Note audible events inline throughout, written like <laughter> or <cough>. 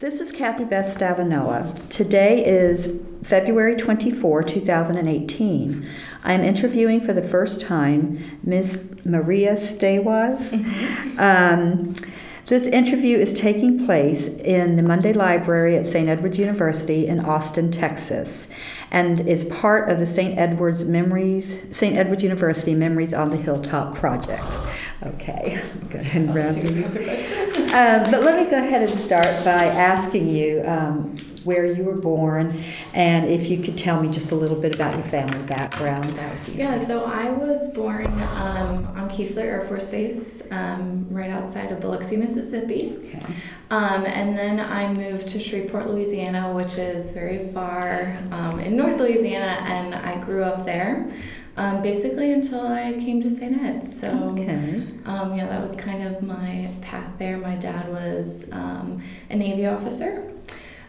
This is Kathy Beth Stavanoa. Today is February 24, 2018. I am interviewing for the first time Ms. Maria Stawasz. <laughs> Um, this interview is taking place in the Munday Library at St. Edward's University in Austin, Texas, and is part of the St. Edward's Memories, St. Edward's University Memories on the Hilltop project. Okay, <laughs> go ahead and grab these. Um, but let me go ahead and start by asking you um, where you were born, and if you could tell me just a little bit about your family background. That would be Yeah, so I was born um, on Keesler Air Force Base, um, right outside of Biloxi, Mississippi. Okay. Um, and then I moved to Shreveport, Louisiana, which is very far um, in North Louisiana, and I grew up there. Um, basically until I came to St. Ed's. So Okay. um, yeah, that was kind of my path there. My dad was um, a Navy officer,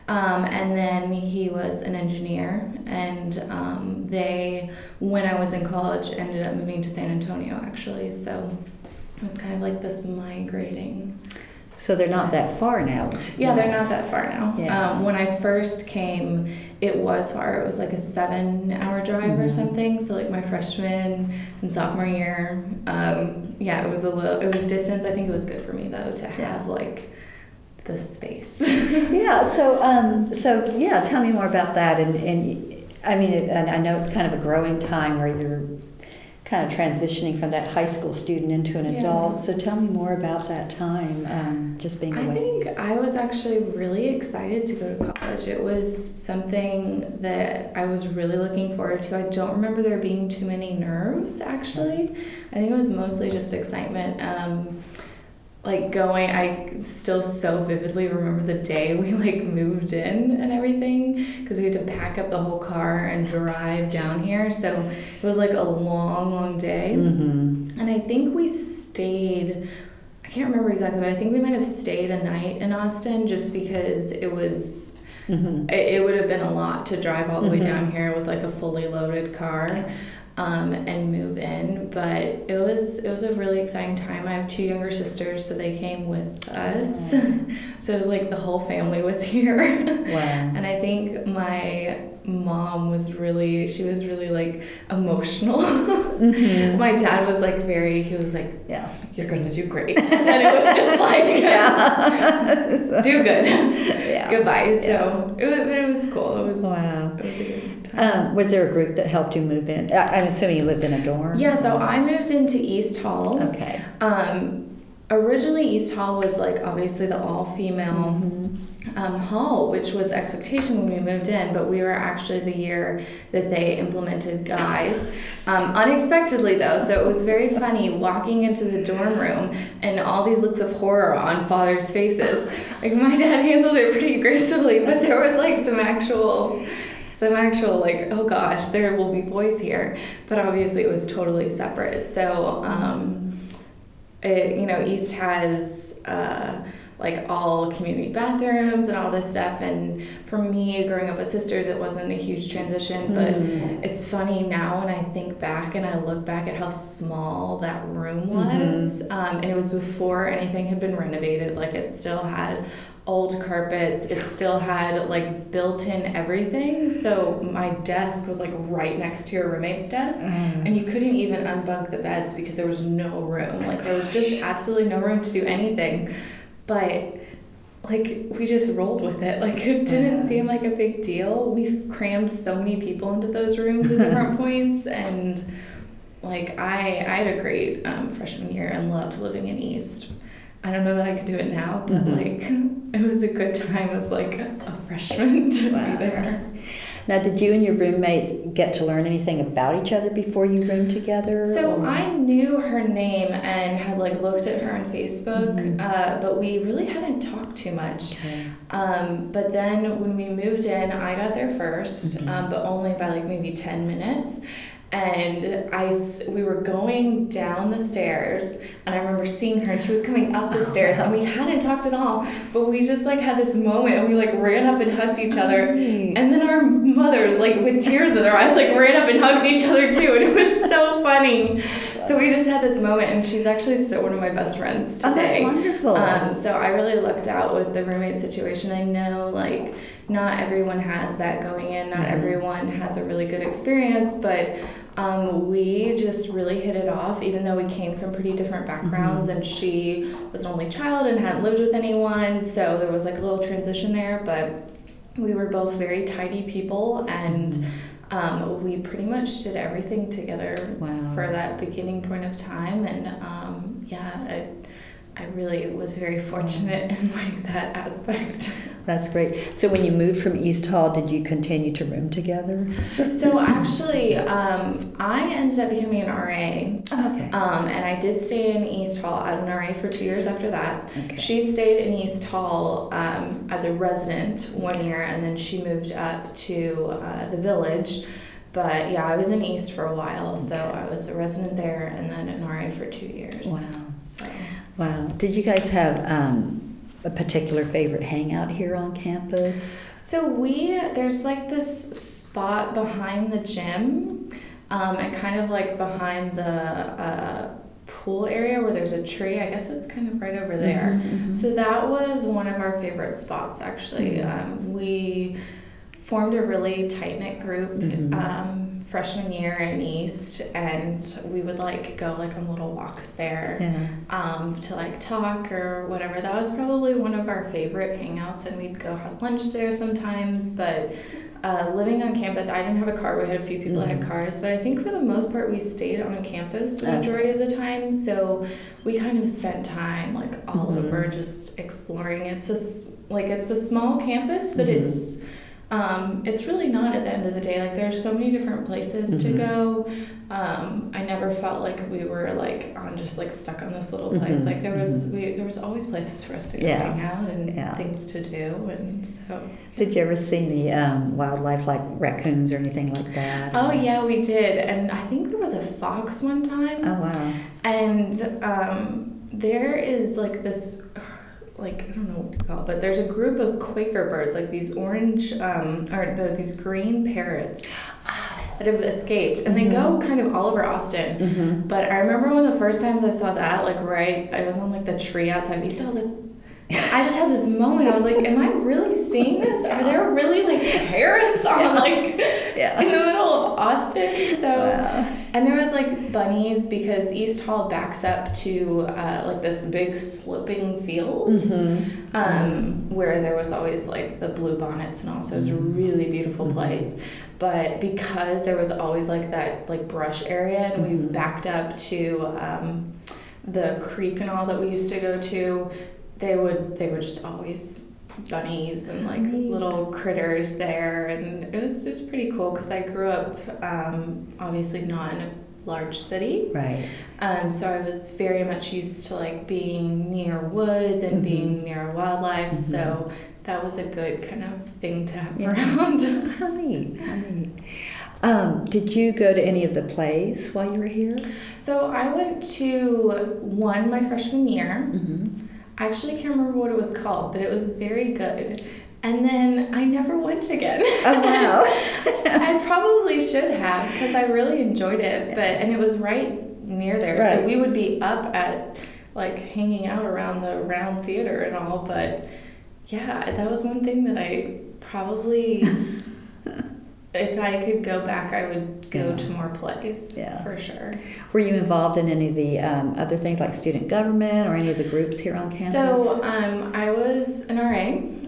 um, and then he was an engineer. And um, they, when I was in college, ended up moving to San Antonio actually. So it was kind of like this migrating. So they're not that far now, Yeah, they're not that far now. Yeah. Um, when I first came, it was far. It was like a seven-hour drive or Mhm. something. So like my freshman and sophomore year, um, yeah, it was a little. It was distance. I think it was good for me though to have Yeah. like the space. <laughs> Yeah. So, um, so yeah, tell me more about that. And, and I mean, it, and I know it's kind of a growing time where you're kind of transitioning from that high school student into an Yeah. adult. So tell me more about that time, um, just being away. I think I was actually really excited to go to college. It was something that I was really looking forward to. I don't remember there being too many nerves, actually. I think it was mostly just excitement. Um, like going, I still so vividly remember the day we like moved in and everything because we had to pack up the whole car and drive down here. So it was like a long, long day. Mm-hmm. And I think we stayed, I can't remember exactly, but I think we might have stayed a night in Austin just because it was, Mm-hmm. it, would have been a lot to drive all the way Mhm. down here with like a fully loaded car. Um, and move in, but it was it was a really exciting time. I have two younger sisters, so they came with us. <laughs> so it was like the whole family was <laughs> here. Wow. And I think my mom was really, she was really like emotional. Mhm. <laughs> my dad was like very, he was like, Yeah. you're gonna do great. And it was just like, Yeah. do good. Yeah. Goodbye. So, it was, but it was cool. It was, Wow. it was a good. Um, was there a group that helped you move in? I, I'm assuming you lived in a dorm. yeah, so I moved into East Hall. Okay. Um, originally, East Hall was like obviously the all female Mhm. um, hall, which was expectation when we moved in, but we were actually the year that they implemented guys. <laughs> Um, unexpectedly, though, so it was very funny walking into the dorm room and all these looks of horror on fathers' faces. Like my dad handled it pretty <laughs> gracefully, but there was like some actual. Some actual like oh gosh there will be boys here but obviously it was totally separate so um, it, you know, East has uh, like all community bathrooms and all this stuff. And for me, growing up with sisters, it wasn't a huge transition. But Mm. it's funny now when I think back and I look back at how small that room was. Um, and it was before anything had been renovated. Like it still had old carpets. It still had like built-in everything. So my desk was like right next to your roommate's desk. Mm. And you couldn't even unbunk the beds because there was no room. Like there was just absolutely no room to do anything. But like we just rolled with it. Like it didn't Yeah. seem like a big deal. We've crammed so many people into those rooms at different <laughs> points and like I I had a great um, freshman year and loved living in East. I don't know that I could do it now, but Mhm. like <laughs> it was a good time as like a freshman <laughs> to Wow. be there. Now, did you and your roommate get to learn anything about each other before you roomed together? So or- I knew her name and had like looked at her on Facebook, Mhm. uh, but we really hadn't talked too much. Okay. Um, but then when we moved in, I got there 1st Mhm. um, but only by like maybe ten minutes. And I we were going down the stairs, and I remember seeing her, and she was coming up the oh, stairs, and we hadn't talked at all, but we just like had this moment, and we like ran up and hugged each other, and then our mothers, like with tears in their eyes, like ran up and hugged each other too, and it was so funny. So we just had this moment, and she's actually still one of my best friends today. Oh, that's wonderful. Um, so I really lucked out with the roommate situation. I know, like, not everyone has that going in. Not Mhm. everyone has a really good experience, but um, we just really hit it off. Even though we came from pretty different backgrounds, and she was an only child and hadn't lived with anyone, so there was like a little transition there. But we were both very tidy people, and um, we pretty much did everything together Wow. for that beginning point of time and um, yeah I, I really was very fortunate <laughs> in like that aspect That's great. So when you moved from East Hall, did you continue to room together? so actually um, I ended up becoming an RA Okay. um, and I did stay in East Hall as an RA for two years after that Okay. she stayed in East Hall um, as a resident one year and then she moved up to uh, the village but yeah I was in East for a while so I was a resident there and then an RA for two years Wow. so Wow. Did you guys have um, a particular favorite hangout here on campus? So we there's like this spot behind the gym, um, and kind of like behind the uh, pool area where there's a tree. I guess it's kind of right over there. Mhm, mhm. So that was one of our favorite spots actually. Mhm. Um, we formed a really tight knit group. Mhm. Um, freshman year in east and we would like go like on little walks there Yeah. um, to like talk or whatever. That was probably one of our favorite hangouts, and we'd go have lunch there sometimes. But uh, living on campus, I didn't have a car. We had a few people that Mhm. had cars, but I think for the most part, we stayed on campus the majority of the time. So we kind of spent time like all Mhm. over just exploring. It's a like it's a small campus, but Mhm. it's um, it's really not at the end of the day. Like there's so many different places to Mhm. go. Um, I never felt like we were like on just like stuck on this little place. Mhm, Like there was mhm. we there was always places for us to go Yeah, hang out and yeah. things to do and so. Did you ever see any um, wildlife like raccoons or anything like that? Oh yeah, we did, and I think there was a fox one time. Oh wow. And um, there is like this, like I don't know what to call it, but there's a group of Quaker birds, like these orange, um, or they're these green parrots that have escaped, and they go kind of all over Austin. Mm-hmm. But I remember one of the first times I saw that, like right, I was on like the tree outside of East. I was like. I just had this moment. I was like, "Am I really seeing this? Are there really like parrots on like Yeah. in the middle of Austin?" So, Wow. And there was like bunnies because East Hall backs up to uh, like this big sloping field Mm-hmm. um, where there was always like the blue bonnets and all. So it was a really beautiful Mhm. place. But because there was always like that like brush area and we Mhm. backed up to um, the creek and all that we used to go to, they would they were just always bunnies and like little critters there and it was it was pretty cool because I grew up um, obviously not in a large city Right. um, so I was very much used to like being near woods and Mhm. being near wildlife. Mhm. So that was a good kind of thing to have Yeah. around. <laughs> How neat. How neat. Um, did you go to any of the plays while you were here? so I went to one my freshman year. Mm-hmm. I actually can't remember what it was called, but it was very good. And then I never went again. Oh wow. <laughs> I probably should have because I really enjoyed it. But and it was right near there, Right. so we would be up at like hanging out around the round theater and all. But yeah, that was one thing that I probably, <laughs> if I could go back, I would go Yeah. to more plays. Yeah. for sure. Were you involved in any of the um, other things like student government or any of the groups here on campus? So um, I was an RA,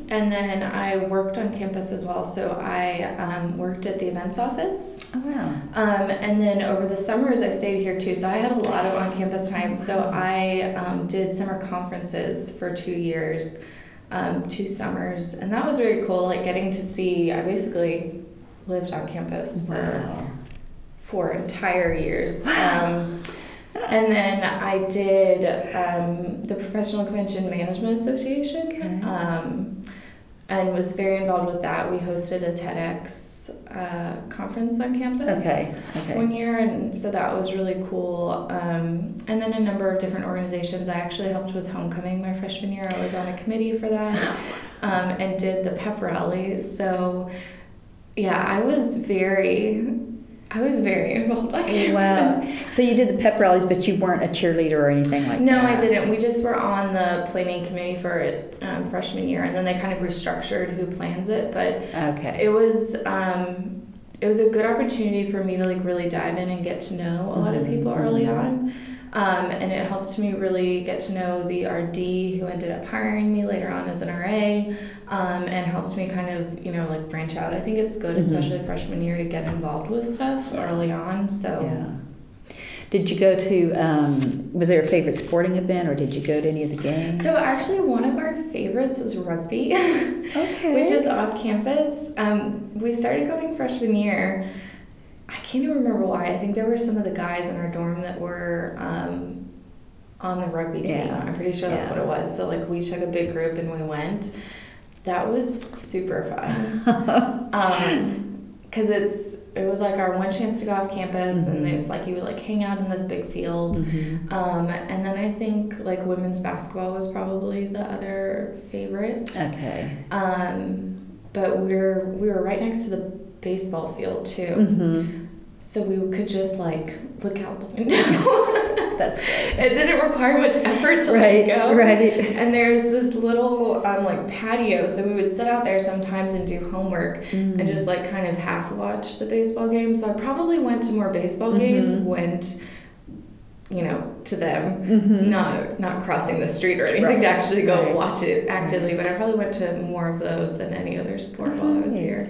and then I worked on campus as well. So I um, worked at the events office. Oh wow. Um, and then over the summers, I stayed here too. So I had a lot of on campus time. So I um, did summer conferences for two years, um, two summers. And that was very cool, like getting to see, I basically lived on campus for Wow. Four entire years. Um, and then I did um, the Professional Convention Management Association um, and was very involved with that. We hosted a TEDx uh, conference on campus Okay. Okay. one year, and so that was really cool. Um, and then a number of different organizations. I actually helped with homecoming my freshman year. I was on a committee for that <laughs> um, and did the pep rally. So, yeah, I was very I was very involved. Wow. So you did the pep rallies, but you weren't a cheerleader or anything like No, that? No, I didn't. We just were on the planning committee for um, freshman year, and then they kind of restructured who plans it. But Okay. it was um, it was a good opportunity for me to like really dive in and get to know a lot of Mhm, people early mhm. on. Um, and it helped me really get to know the RD who ended up hiring me later on as an RA, um, and helped me kind of you know like branch out. I think it's good, Mhm. especially freshman year, to get involved with stuff Yeah. early on. So. Yeah. Did you go to, um, was there a favorite sporting event or did you go to any of the games? So actually, one of our favorites was rugby. <laughs> okay. which is off campus. Um, we started going freshman year. I can't even remember why. I think there were some of the guys in our dorm that were um, on the rugby team. Yeah. I'm pretty sure that's Yeah. what it was. So like we took a big group and we went. That was super fun. <laughs> Um, Cause it's it was like our one chance to go off campus, and Mhm. it's like you would like hang out in this big field. Mhm. Um, and then I think like women's basketball was probably the other favorite. Okay. Um, but we're we were right next to the baseball field too, hmm so we could just like look out the window. <laughs> That's great. it didn't require much effort to Right, go. right. And there's this little um, like patio, so we would sit out there sometimes and do homework Mm. and just like kind of half watch the baseball game. So I probably went to more baseball games, Mhm. went, you know, to them Mhm. not not crossing the street or anything Right, to actually go right. watch it actively, but I probably went to more of those than any other sport while I was here.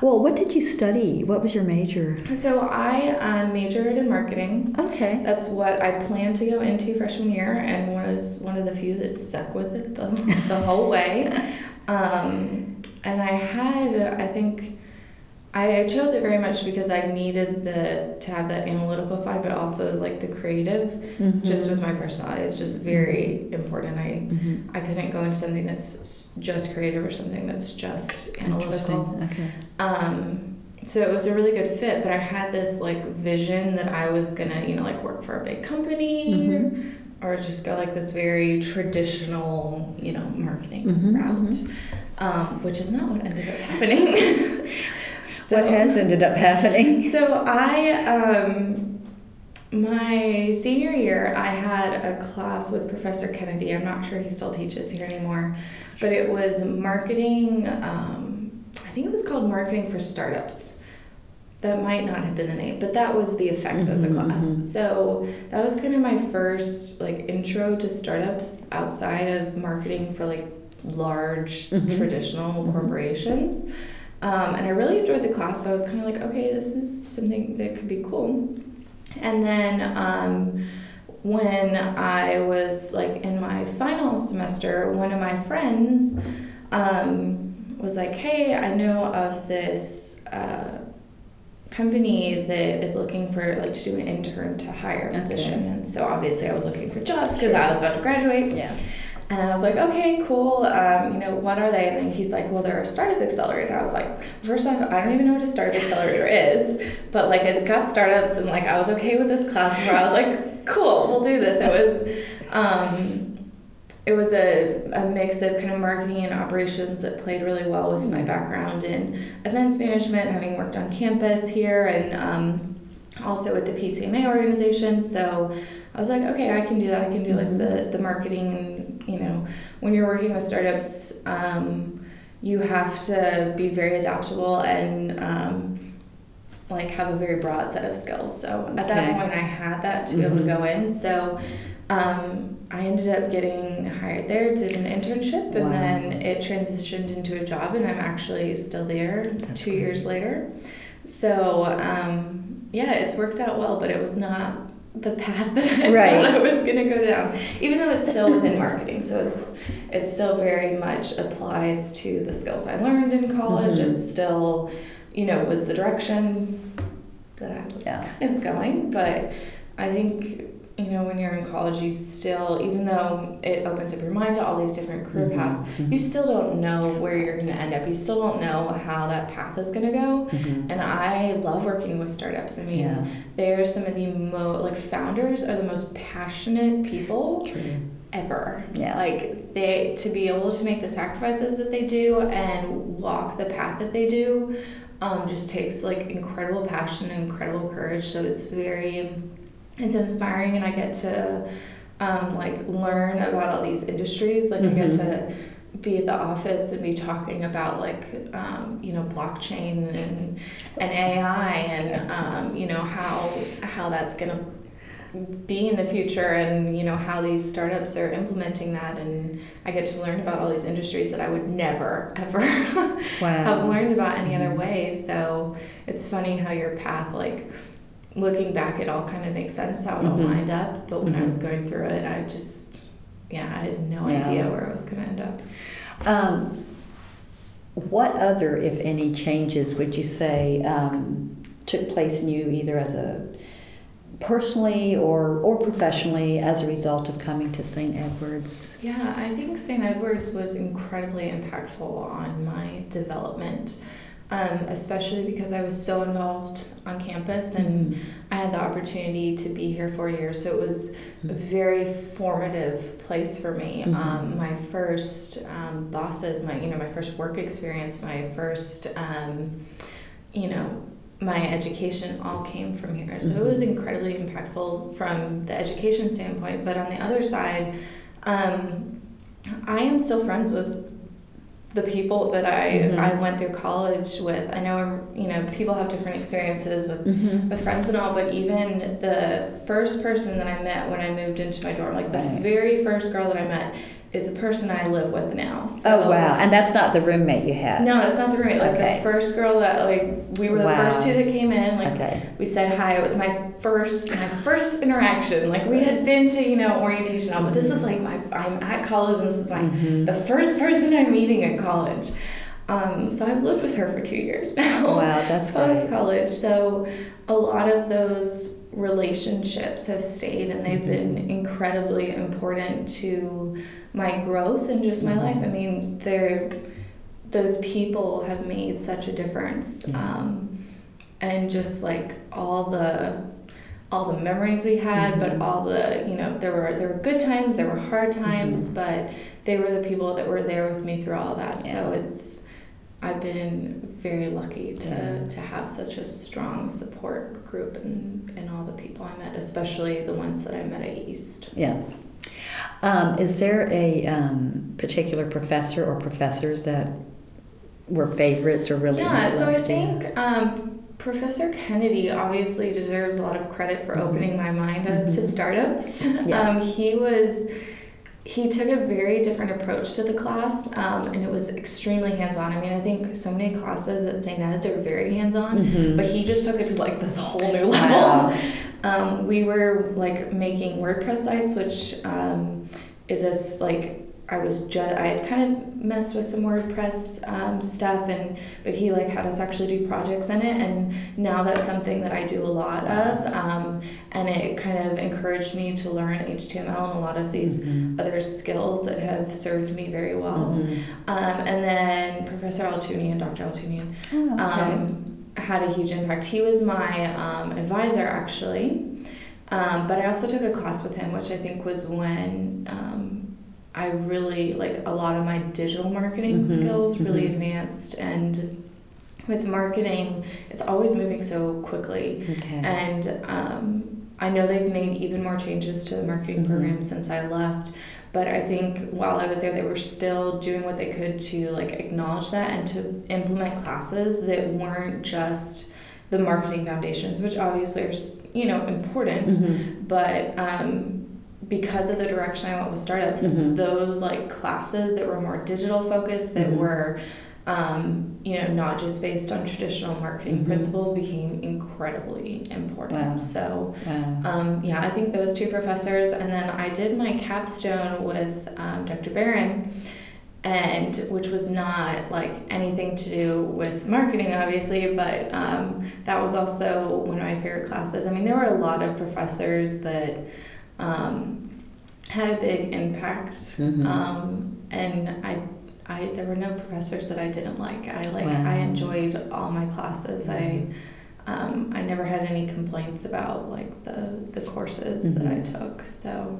Well, what did you study? What was your major? So I um, majored in marketing. Okay. That's what I planned to go into freshman year, and was one of the few that stuck with it the, the whole way. <laughs> Um, and I had, I think, I chose it very much because I needed the to have that analytical side, but also like the creative. Mhm. Just with my personality, it's just very important. I Mhm. I couldn't go into something that's just creative or something that's just analytical. Okay. Um, so it was a really good fit, but I had this like vision that I was gonna, you know, like work for a big company Mhm. or just go like this very traditional, you know, marketing Mhm, route, um, which is not what ended up happening. <laughs> what has ended up happening? <laughs> So I, um, my senior year, I had a class with Professor Kennedy. I'm not sure he still teaches here anymore, but it was marketing. Um, I think it was called marketing for startups. That might not have been the name, but that was the effect of the Mhm, class. mhm. So that was kind of my first like intro to startups outside of marketing for like large Mhm. traditional Mhm. corporations. Um, and I really enjoyed the class, so I was kind of like, okay, this is something that could be cool. And then um, when I was like in my final semester, one of my friends um, was like, hey, I know of this uh, company that is looking for like to do an intern to hire Okay. position. And so obviously I was looking for jobs because I was about to graduate. Yeah. And I was like, okay, cool. Um, you know, what are they? And then he's like, well, they're a startup accelerator. And I was like, first off, I don't even know what a startup accelerator is, but like it's got startups, and like I was okay with this class before. I was like, cool, we'll do this. It was, um, it was a, a mix of kind of marketing and operations that played really well with my background in events management, having worked on campus here, and um, also with the PCMA organization. So I was like, okay, I can do that. I can do like the, the marketing. You know, when you're working with startups, um, you have to be very adaptable and um, like have a very broad set of skills. So at Okay. that point, I had that to be able to Mhm. go in. So um, I ended up getting hired there, did an internship, and Wow. then it transitioned into a job, and I'm actually still there That's two years later. So um, yeah, it's worked out well, but it was not the path that I Right. thought I was gonna go down. Even though it's still within marketing, so it's it still very much applies to the skills I learned in college. Mhm. It still, you know, was the direction that I was Yeah. kind of going. But I think you know when you're in college, you still, even though it opens up your mind to all these different career Mhm, paths, mhm. you still don't know where you're going to end up. You still don't know how that path is going to go. Mhm. And I love working with startups. I mean, Yeah. they're some of the most, like, founders are the most passionate people True. ever. Yeah. Like, they, to be able to make the sacrifices that they do and walk the path that they do, um, just takes like incredible passion and incredible courage. So it's very, it's inspiring, and I get to um, like learn about all these industries. Like I get to be at the office and be talking about like um, you know blockchain and and AI and um, you know how how that's gonna be in the future and you know how these startups are implementing that. And I get to learn about all these industries that I would never ever <laughs> have learned about any other way. So it's funny how your path like looking back it all kind of makes sense how it all Mhm. lined up but when I Mhm. was going through it I just yeah I had no Yeah. idea where I was going to end up Um, what other, if any, changes would you say um, took place in you either as a personally or, or professionally as a result of coming to St. Edward's? Yeah, I think St. Edward's was incredibly impactful on my development, um, especially because I was so involved on campus and I had the opportunity to be here for years. So it was a very formative place for me. Mhm. Um, my first um, bosses, my you know my first work experience, my first um, you know my education all came from here. So it was incredibly impactful from the education standpoint. But on the other side, um, I am still friends with the people that I Mhm. I went through college with. I know you know people have different experiences with Mhm. with friends and all, but even the first person that I met when I moved into my dorm, like the Right. very first girl that I met, is the person I live with now. So, Oh, wow. And that's not the roommate you had? No, it's not the roommate. Like Okay. the first girl that like we were the Wow. first two that came in. Like Okay. we said hi. It was my first my first interaction. Like we had been to you know orientation all, but this is like my I'm at college and this is my Mhm. the first person I'm meeting at college. Um, so I've lived with her for two years <laughs> now. Wow, that's <laughs> post college. So a lot of those relationships have stayed and they've been Mm-hmm. incredibly important to my growth and just my Mhm. life. I mean, they're those people have made such a difference. Yeah. Um, and just like all the all the memories we had, but all the you know there were there were good times, there were hard times, Mhm. but they were the people that were there with me through all that. So it's I've been very lucky to, to have such a strong support group and, and all the people I met, especially the ones that I met at East. Yeah. Um, is there a um, particular professor or professors that were favorites or really yeah, so I think um, Professor Kennedy obviously deserves a lot of credit for Mhm. opening my mind up to Mhm. startups. Yeah. <laughs> Um, he was he took a very different approach to the class um, and it was extremely hands-on i mean i think so many classes at st ed's are very hands-on Mhm. but he just took it to like this whole new level Wow. <laughs> um, we were like making WordPress sites, which um, is this like I was just I had kind of messed with some WordPress um, stuff, and but he like had us actually do projects in it, and now that's something that I do a lot of, um, and it kind of encouraged me to learn HTML and a lot of these Mhm. other skills that have served me very well. Mhm. Um, and then Professor Altunian, and Dr. Altunian, Oh, okay. um, had a huge impact. He was my um, advisor actually, um, but I also took a class with him, which I think was when um, I really like a lot of my digital marketing Mhm, skills really mhm. advanced. And with marketing, it's always moving so quickly, okay. and um, I know they've made even more changes to the marketing Mhm. program since I left. But I think while I was there, they were still doing what they could to like acknowledge that and to implement classes that weren't just the marketing foundations, which obviously are you know important. Mhm. But um, because of the direction I went with startups, Mhm. those like classes that were more digital focused, that Mhm. were um, you know not just based on traditional marketing Mhm. principles, became incredibly important. Wow. So. Wow. Um, yeah, I think those two professors, and then I did my capstone with um, Dr. Barron, and which was not like anything to do with marketing, obviously, but um, that was also one of my favorite classes. I mean, there were a lot of professors that um, had a big impact, Mhm. um, and I. I, there were no professors that I didn't like. I like Wow. I enjoyed all my classes. I um, I never had any complaints about like the the courses that I Mhm. took. So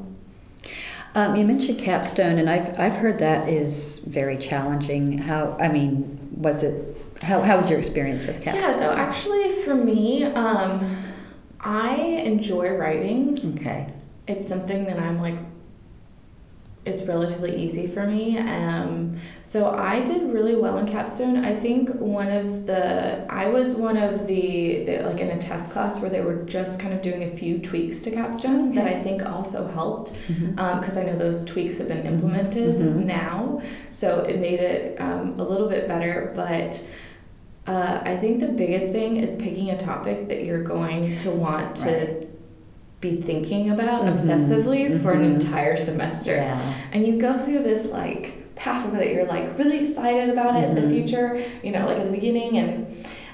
Um, you mentioned capstone, and I've I've heard that is very challenging. How I mean, was it How, how was your experience with capstone? Yeah, so actually for me, um, I enjoy writing. Okay. It's something that I'm like, it's relatively easy for me. Um, so I did really well in capstone. I think one of the, I was one of the, the like in a test class where they were just kind of doing a few tweaks to capstone that I think also helped because I know those tweaks have been implemented Mhm. now, so it made it um, a little bit better. But uh, I think the biggest thing is picking a topic that you're going to want to Right. Be thinking about Mhm. obsessively for an Mhm. entire semester. Yeah. And you go through this like path that you're like really excited about it in the future, you know, like at the beginning and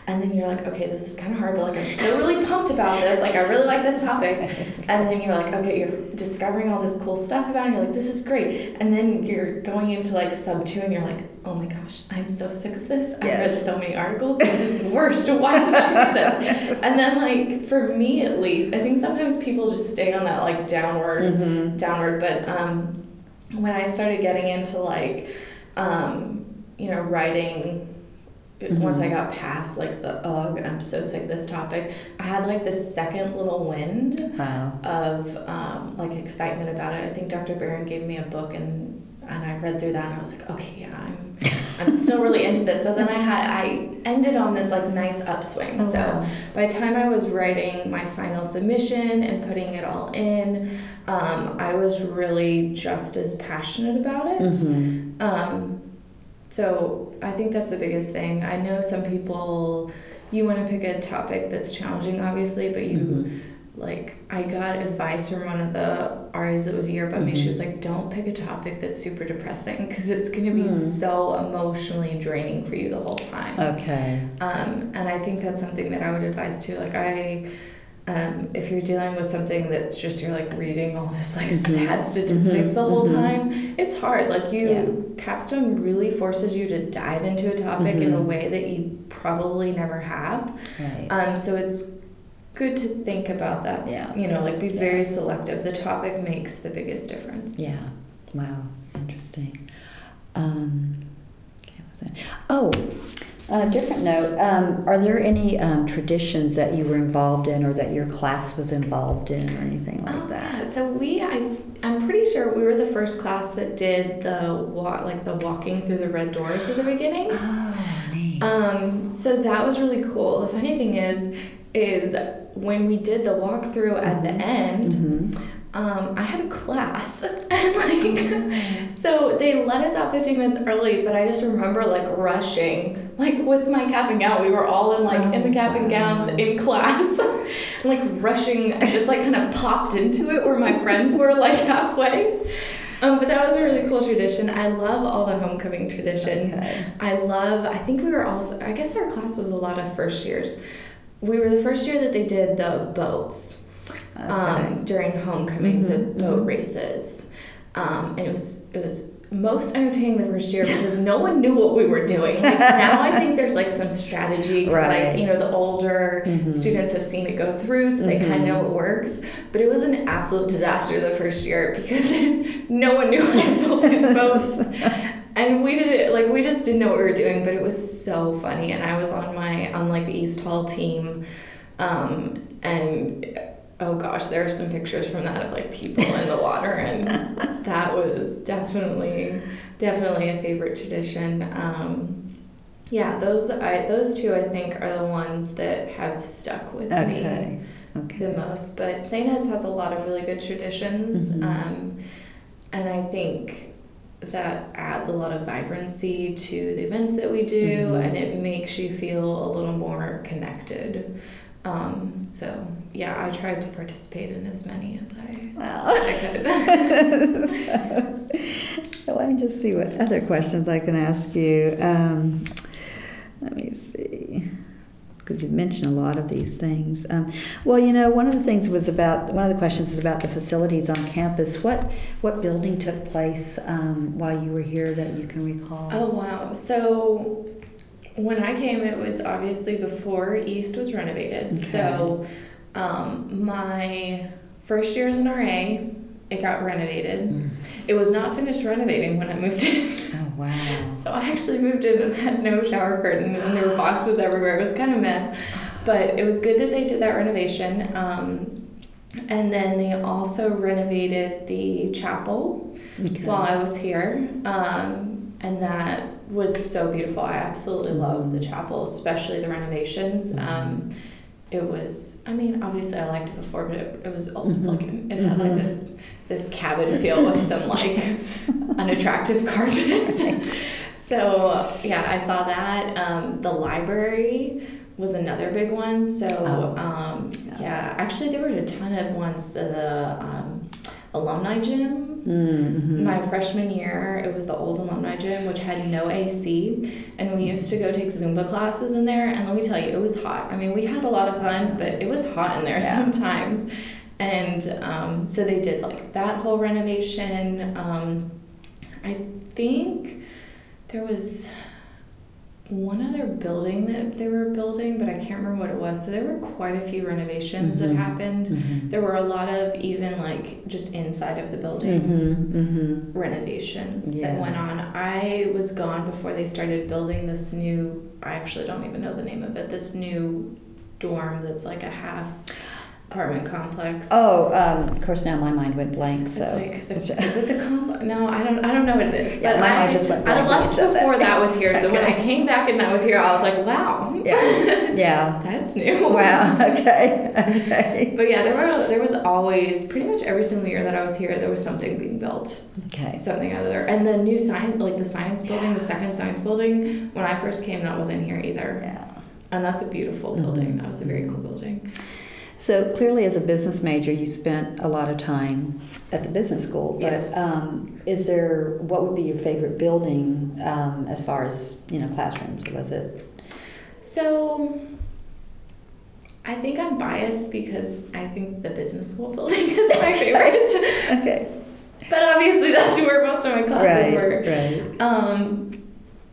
and then you're like, okay, this is kind of hard, but like I'm still really pumped about this. Like I really like this topic. <laughs> And then you're like, okay, you're discovering all this cool stuff about it. And you're like, this is great. And then you're going into like sub two, and you're like, oh my gosh, I'm so sick of this. I've read so many articles. This is the worst. <laughs> Why did I read this? And then like for me at least, I think sometimes people just stay on that like downward Mhm. downward. But um, when I started getting into like, um, you know, writing, Mhm. once I got past like the ugh, I'm so sick of this topic, I had like this second little wind Wow. of um, like excitement about it. I think Dr. Barron gave me a book and and I read through that and I was like, okay, yeah, I'm I'm still really into this. So then I had I ended on this like nice upswing. Oh, so wow. by the time I was writing my final submission and putting it all in, um, I was really just as passionate about it. Mhm. Um, so I think that's the biggest thing. I know some people, you want to pick a topic that's challenging, obviously, but you Mhm. like I got advice from one of the RAs that was a year above me. She Mhm. was like, "Don't pick a topic that's super depressing because it's going to be Hmm. so emotionally draining for you the whole time." Okay. Um, and I think that's something that I would advise too. Like I, um, if you're dealing with something that's just you're like reading all this like Mhm. sad statistics Mhm. the whole Mhm. time, it's hard. Like you, Yeah. capstone really forces you to dive into a topic in a Mhm. way that you probably never have. Right. Um, so it's good to think about that. Yeah. You know, like be Yeah. very selective. The topic makes the biggest difference. Yeah. Wow. Interesting. Um, okay, what was that? Oh, a different note, um, are there any um, traditions that you were involved in or that your class was involved in or anything like Oh, that? yeah. So we, I, I'm pretty sure we were the first class that did the walk, like the walking through the red doors at the beginning. Oh, neat. Um, so that was really cool. The funny thing is, is when we did the walkthrough at the end, Mhm. Um, I had a class, <laughs> and like, so they let us out 15 minutes early. But I just remember like rushing, like with my cap and gown. We were all in like in the Oh, cap and gowns in class, <laughs> and like rushing. I just like kind of popped into it where my friends were like halfway. Um, but that was a really cool tradition. I love all the homecoming tradition. Okay. I love, I think we were also, I guess our class was a lot of first years. We were the first year that they did the boats. Um, during homecoming, Mhm, the boat mhm. races. Um, and it was, it was most entertaining the first year because no one knew what we were doing. Like <laughs> now I think there's like some strategy. Right. like, you know, the older Mhm. students have seen it go through so they kind Mhm. of know it works. But it was an absolute disaster the first year because <laughs> no one knew how to build these <laughs> boats. And we did it like we just didn't know what we were doing, but it was so funny. And I was on my on like the East Hall team, um, and oh gosh, there are some pictures from that of like people in the water, and <laughs> that was definitely definitely a favorite tradition. Um, yeah, those I those two I think are the ones that have stuck with me Okay. Okay. the most. But St. Ed's has a lot of really good traditions, Mhm. um, and I think that adds a lot of vibrancy to the events that we do, Mhm. and it makes you feel a little more connected. Um, so yeah, I tried to participate in as many as I, I could. So <laughs> <laughs> let me just see what other questions I can ask you. Um, let me see, because you mentioned a lot of these things. Um, well, you know, one of the things was about one of the questions is about the facilities on campus. What what building took place um, while you were here that you can recall? Oh wow! So when I came, it was obviously before East was renovated. Okay. So um, my first year as an RA, it got renovated. Mm. it was not finished renovating when I moved in. Oh, wow. <laughs> So I actually moved in and had no shower curtain, and there were <gasps> boxes everywhere. It was kind of a mess, but it was good that they did that renovation. Um, and then they also renovated the chapel Okay. while I was here, um, and that was so beautiful. I absolutely love the chapel, especially the renovations. Um, it was, I mean, obviously I liked it before, but it, it was old Mhm. looking. It had like Mhm. this this cabin feel with some <laughs> like unattractive <laughs> carpets. so yeah, I saw that. Um, the library was another big one. So Oh. um, Yeah. yeah. actually there were a ton of ones. The um, alumni gym. Mm-hmm. My freshman year, it was the old alumni gym, which had no AC, and we used to go take Zumba classes in there. And let me tell you, it was hot. I mean, we had a lot of fun, but it was hot in there Yeah. sometimes. And um, so they did like that whole renovation. Um, I think there was one other building that they were building, but I can't remember what it was. So there were quite a few renovations Mhm. that happened. Mm-hmm. There were a lot of even like just inside of the building Mm-hmm. Mm-hmm. renovations Yeah. that went on. I was gone before they started building this new, I actually don't even know the name of it, this new dorm that's like a half apartment complex. Oh, um, of course, now my mind went blank, so. It's like the, <laughs> is it the complex? No, I don't. I don't know what it is. Yeah, but my I, mind just went blank I left before that. was here, so when I <laughs> came back and that was here, I was like, wow, Yeah. <laughs> Yeah. that's new. Wow, okay, okay. But yeah, there were there was always pretty much every single year that I was here, there was something being built. Okay. something out of there. And the new science, like the science building, the second science building, when I first came, that wasn't here either. Yeah. And that's a beautiful building. That was a very cool building. So clearly, as a business major, you spent a lot of time at the business school. But Yes. um, is there what would be your favorite building um, as far as you know classrooms? Was it? So I think I'm biased because I think the business school <laughs> building is my favorite. Okay. but obviously, that's where most of my classes Right. were. Right. Um,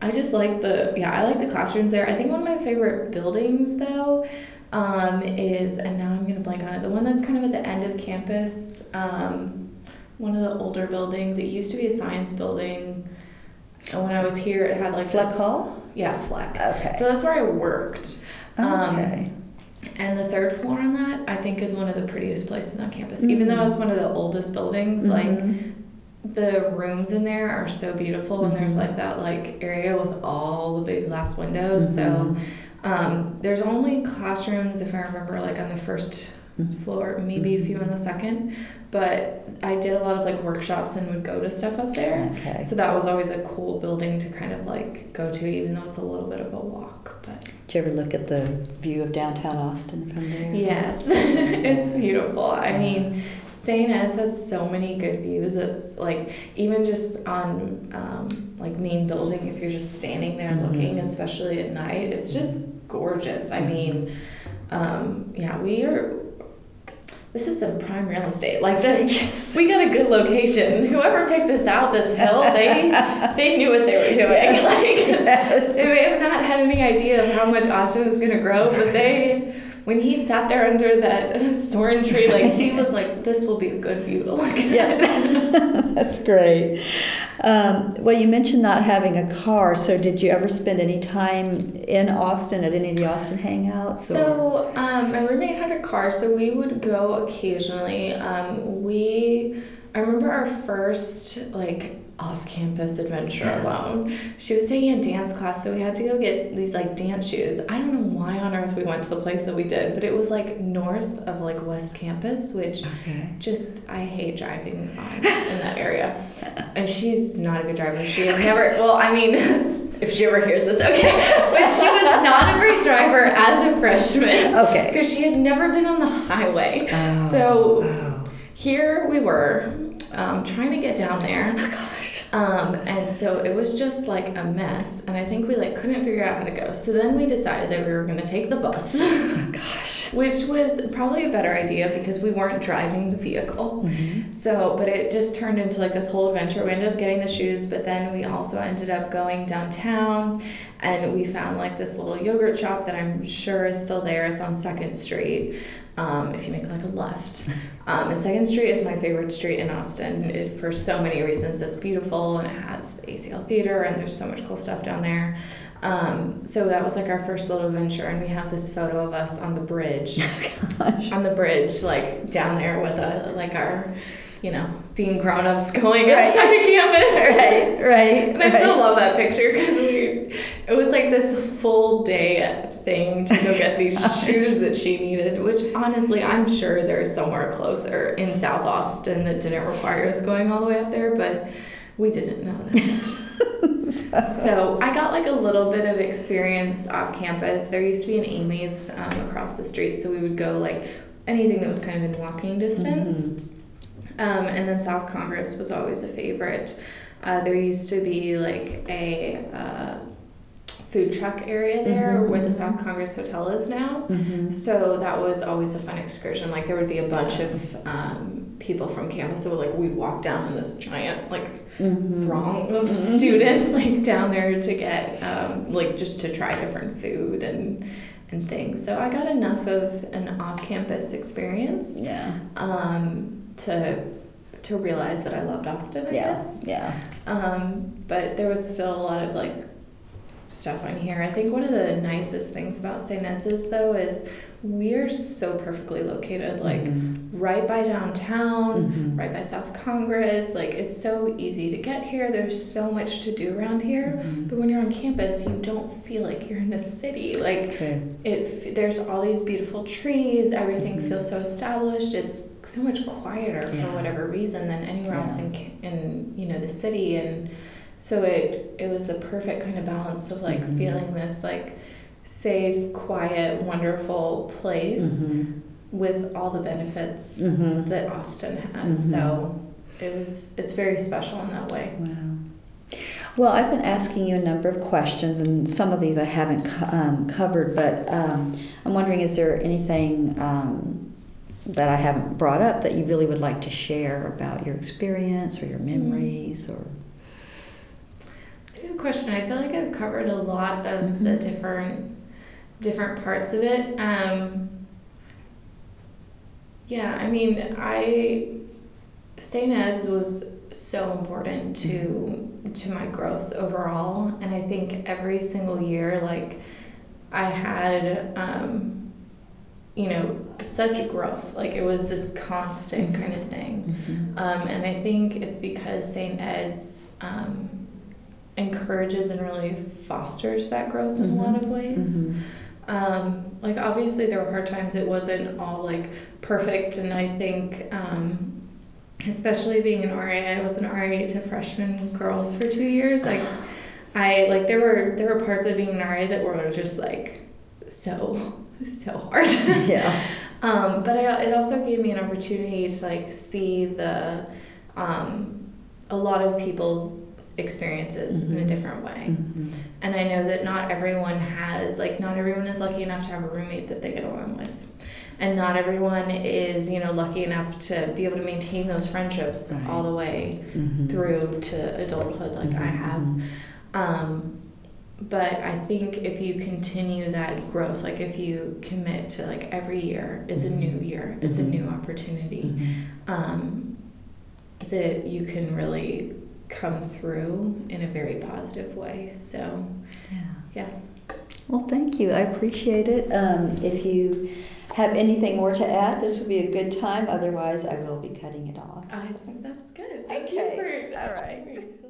I just like the yeah, I like the classrooms there. I think one of my favorite buildings though um, is and now I'm gonna blank on it. The one that's kind of at the end of campus. Um, one of the older buildings. It used to be a science building. And when I was here, it had like Fleck this- Hall. Yeah, Fleck. Okay. So that's where I worked. Um, okay. And the third floor on that, I think, is one of the prettiest places on campus. Even though Mhm. it's one of the oldest buildings, like Mhm. the rooms in there are so beautiful, and there's Mhm. like that like area with all the big glass windows. So Mhm. Um, there's only classrooms, if I remember, like on the first Mhm. floor, maybe a few on the second. But I did a lot of like workshops and would go to stuff up there. Okay. So that was always a cool building to kind of like go to, even though it's a little bit of a walk. But Did you ever look at the view of downtown Austin from there? yes, <laughs> it's beautiful. I mean, St. Ed's has so many good views. It's like even just on um, like main building, if you're just standing there Mhm. looking, especially at night, it's just gorgeous. I mean, um, yeah, we are. This is some prime real estate. Like the, yes. we got a good location. Whoever picked this out, this hill, they <laughs> they knew what they were doing. <laughs> Like Yes. they may have not had any idea of how much Austin was gonna grow, but they, <laughs> when he sat there under that soaring tree, like he was like, "This will be a good view to look at." Yeah, that's great. Um, well, you mentioned not having a car, so did you ever spend any time in Austin at any of the Austin hangouts? So um, my roommate had a car, so we would go occasionally. Um, we, I remember our first like off-campus adventure alone. She was taking a dance class, so we had to go get these like dance shoes. I don't know why on earth we went to the place that we did, but it was like north of like West Campus, which okay. just I hate driving on in that area. And she's not a good driver. She never well, I mean, <laughs> if she ever hears this, okay. But she was not a great driver as a freshman. Okay. Because she had never been on the highway. Oh, So oh. here we were, um, trying to get down there. Um, and so it was just like a mess, and I think we like couldn't figure out how to go. So then we decided that we were gonna take the bus. <laughs> Oh, <laughs> gosh. which was probably a better idea because we weren't driving the vehicle. Mhm. So, but it just turned into like this whole adventure. We ended up getting the shoes, but then we also ended up going downtown and we found like this little yogurt shop that I'm sure is still there. It's on Second Street. Um, if you make like a left. Um, and Second Street is my favorite street in Austin it, for so many reasons. It's beautiful and it has the ACL Theater and there's so much cool stuff down there. Um, so that was like our first little venture, and we have this photo of us on the bridge, <laughs> on the bridge, like down there with a like our, you know, being grown ups going Right. outside campus. <laughs> right, right. And I still love that picture because we, it was like this full day thing to go get these <laughs> shoes that she needed, which honestly, I'm sure there's somewhere closer in South Austin that didn't require us going all the way up there, but we didn't know that. <laughs> so I got like a little bit of experience off campus. There used to be an Amy's um, across the street, so we would go like anything that was kind of in walking distance. Um, and then South Congress was always a favorite. Uh, there used to be like a uh, food truck area there Mhm. where the South Congress Hotel is now. Mm-hmm. So that was always a fun excursion. Like there would be a bunch of um, people from campus that would like we'd walk down in this giant like Mm-hmm. throng of <laughs> students like down there to get um, like just to try different food and and things. So I got enough of an off-campus experience Yeah, um, to to realize that I loved Austin. I yeah, guess. yeah. Um, but there was still a lot of like stuff on here. I think one of the nicest things about St. Ed's is though is we're so perfectly located, like Mhm. Right by downtown, Mhm. right by South Congress. Like it's so easy to get here. There's so much to do around here. Mhm. But when you're on campus, you don't feel like you're in a city. Like True. it, there's all these beautiful trees. Everything Mhm. feels so established. It's so much quieter Yeah. for whatever reason than anywhere else in in you know the city. And so it it was the perfect kind of balance of like Mhm. feeling this like safe, quiet, wonderful place Mhm. With all the benefits Mhm. that Austin has. Mhm. So it was it's very special in that way. Wow. Well, I've been asking you a number of questions, and some of these I haven't um, covered, but um, I'm wondering is there anything um, that I haven't brought up that you really would like to share about your experience or your memories or? It's a good question. I feel like I've covered a lot of the Mhm. different different parts of it. Um, yeah, I mean, I St. Ed's was so important to to my growth overall, and I think every single year, like I had, um, you know, such growth. Like it was this constant kind of thing. Mhm. Um, and I think it's because St. Ed's um, encourages and really fosters that growth in a lot of ways. Mhm. Um, like, obviously, there were hard times. It wasn't all like perfect. And I think, um, especially being an RA, I was an RA to freshman girls for two years. Like, I like there were there were parts of being an RA that were just like so so hard. <laughs> Yeah. Um, but I, it also gave me an opportunity to like see the um, a lot of people's experiences in a Mhm. different way. Mhm. And I know that not everyone has like not everyone is lucky enough to have a roommate that they get along with. And not everyone is, you know, lucky enough to be able to maintain those friendships Right. all the way Mhm. through to adulthood like I have. Um, but I think if you continue that growth, like if you commit to like every year is a new year, it's a Mhm. new opportunity, Mhm. um, that you can really come through in a very positive way. So, Yeah. yeah. Well, thank you. I appreciate it. Um, if you have anything more to add, this would be a good time. Otherwise, I will be cutting it off. I think that's good. Thank Okay. you for All right. <laughs>